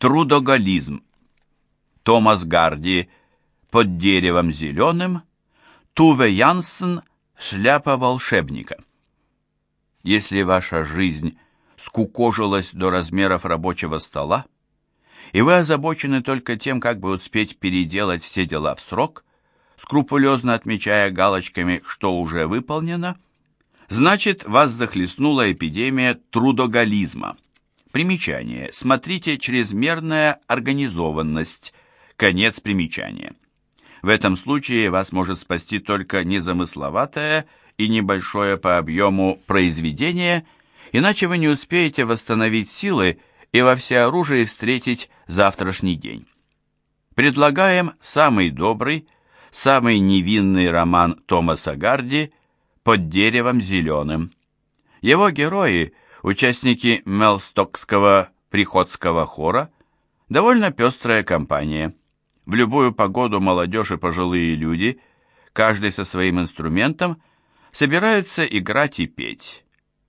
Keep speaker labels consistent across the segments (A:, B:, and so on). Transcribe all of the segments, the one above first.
A: Трудоголизм. Томас Гарди «Под деревом зеленым», Туве Янсен «Шляпа волшебника». Если ваша жизнь скукожилась до размеров рабочего стола, и вы озабочены только тем, как бы успеть переделать все дела в срок, скрупулезно отмечая галочками, что уже выполнено, значит, вас захлестнула эпидемия трудоголизма. Примечание. Смотрите «Чрезмерная организованность». Конец примечания. В этом случае вас может спасти только незамысловатое и небольшое по объему произведение, иначе вы не успеете восстановить силы и во всеоружии встретить завтрашний день. Предлагаем самый добрый, самый невинный роман Томаса Гарди «Под деревом зеленым». Его герои, участники Мелстокского приходского хора, довольно пестрая компания. В любую погоду молодежь и пожилые люди, каждый со своим инструментом, собираются играть и петь.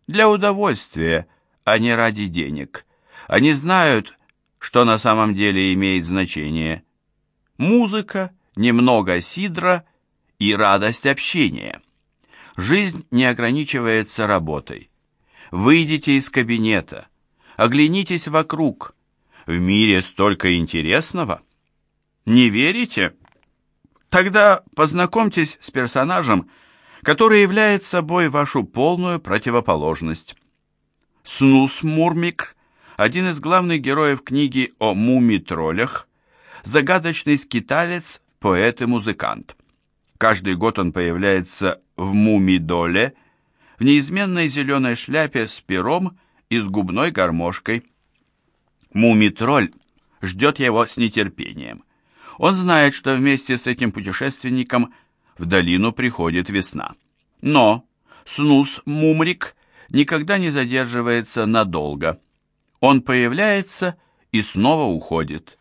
A: Для удовольствия, а не ради денег. Они знают, что на самом деле имеет значение. Музыка, немного сидра и радость общения. Жизнь не ограничивается работой. Выйдите из кабинета, оглянитесь вокруг. В мире столько интересного. Не верите? Тогда познакомьтесь с персонажем, который является собой вашу полную противоположность. Снус Мурмик, один из главных героев книги о муми-троллях, загадочный скиталец, поэт и музыкант. Каждый год он появляется в муми-доле, в неизменной зеленой шляпе с пером и с губной гармошкой. Муми-тролль ждет его с нетерпением. Он знает, что вместе с этим путешественником в долину приходит весна. Но Снус Мумрик никогда не задерживается надолго. Он появляется и снова уходит.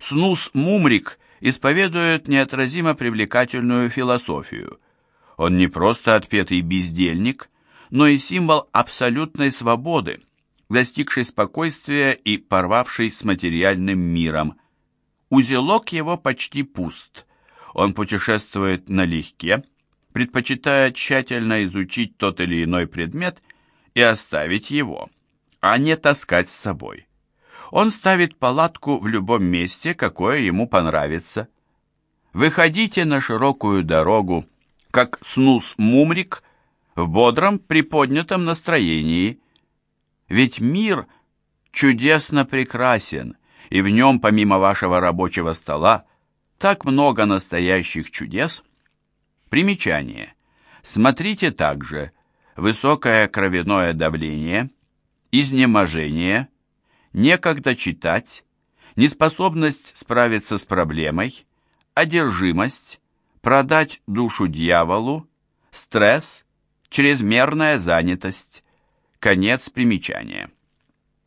A: Снус Мумрик исповедует неотразимо привлекательную философию. Он не просто отпетый бездельник, но и символ абсолютной свободы, достигший спокойствия и порвавший с материальным миром. Узелок его почти пуст. Он путешествует налегке, предпочитая тщательно изучить тот или иной предмет и оставить его, а не таскать с собой. Он ставит палатку в любом месте, какое ему понравится. Выходите на широкую дорогу, как снус мумрик, в бодром приподнятом настроении. Ведь мир чудесно прекрасен, и в нем, помимо вашего рабочего стола, так много настоящих чудес. Примечание. Смотрите также высокое кровяное давление, изнеможение, некогда читать, неспособность справиться с проблемой, одержимость, продать душу дьяволу, стресс, чрезмерная занятость. Конец примечания.